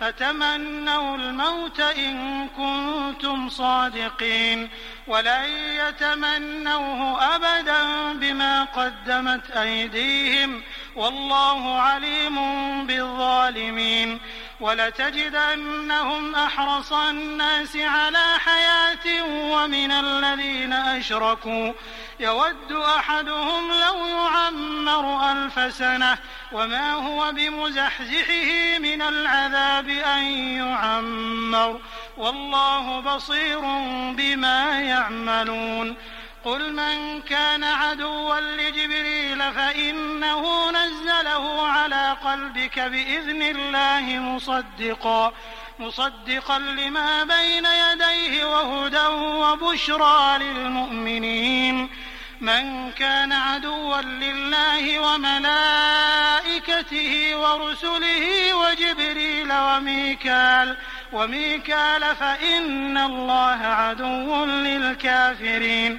فتمنوا الموت إن كنتم صادقين ولن يتمنوه أبدا بما قدمت أيديهم والله عليم بالظالمين ولتجدنهم أحرص الناس على حياة ومن الذين أشركوا. يود أحدهم لو يعمر ألف سنة وما هو بمزحزحه من العذاب أن يعمر. والله بصير بما يعملون. قل من كان عدوا لجبريل فإنه نزله على قلبك بإذن الله مصدقا مصدقا لما بين يديه وهدى وبشرى للمؤمنين. من كان عدوا لله وملائكته ورسله وجبريل وميكال وميكال فإن الله عدو للكافرين.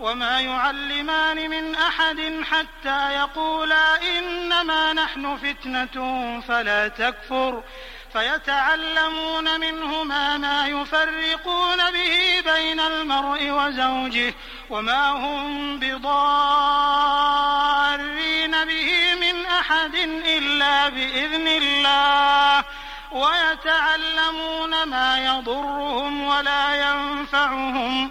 وما يعلمان من أحد حتى يقولا إنما نحن فتنة فلا تكفر. فيتعلمون منهما ما يفرقون به بين المرء وزوجه وما هم بضارين به من أحد إلا بإذن الله. ويتعلمون ما يضرهم ولا ينفعهم.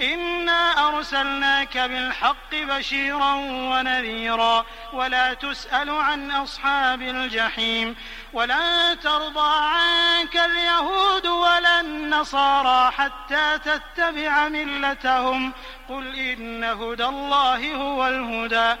إنا أرسلناك بالحق بشيرا ونذيرا ولا تسأل عن أصحاب الجحيم ولن ترضى عنك اليهود ولا النصارى حتى تتبع ملتهم قل إن هدى الله هو الهدى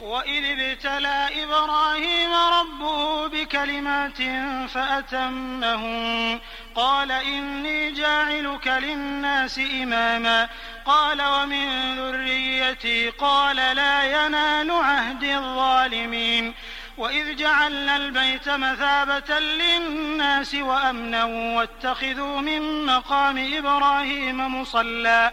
وإذ ابتلى إبراهيم ربه بكلمات فأتمهم قال إني جاعلك للناس إماما قال ومن ذريتي قال لا ينال عهد الظالمين وإذ جعلنا البيت مثابة للناس وأمنا واتخذوا من مقام إبراهيم مصلى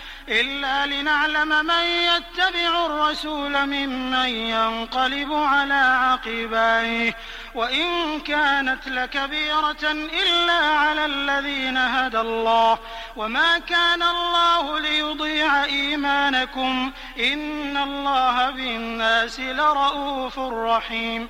إلا لنعلم من يتبع الرسول ممن ينقلب على عقبيه وإن كانت لكبيرة إلا على الذين هدى الله. وما كان الله ليضيع إيمانكم. إن الله بالناس لرؤوف رحيم.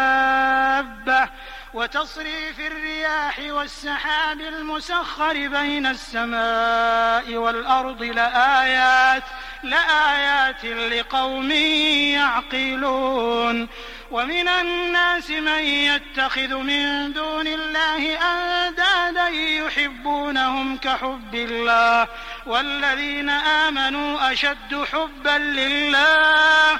وتصريف الرياح والسحاب المسخر بين السماء والأرض لآيات لآيات لقوم يعقلون. ومن الناس من يتخذ من دون الله أندادا يحبونهم كحب الله والذين آمنوا أشد حبا لله.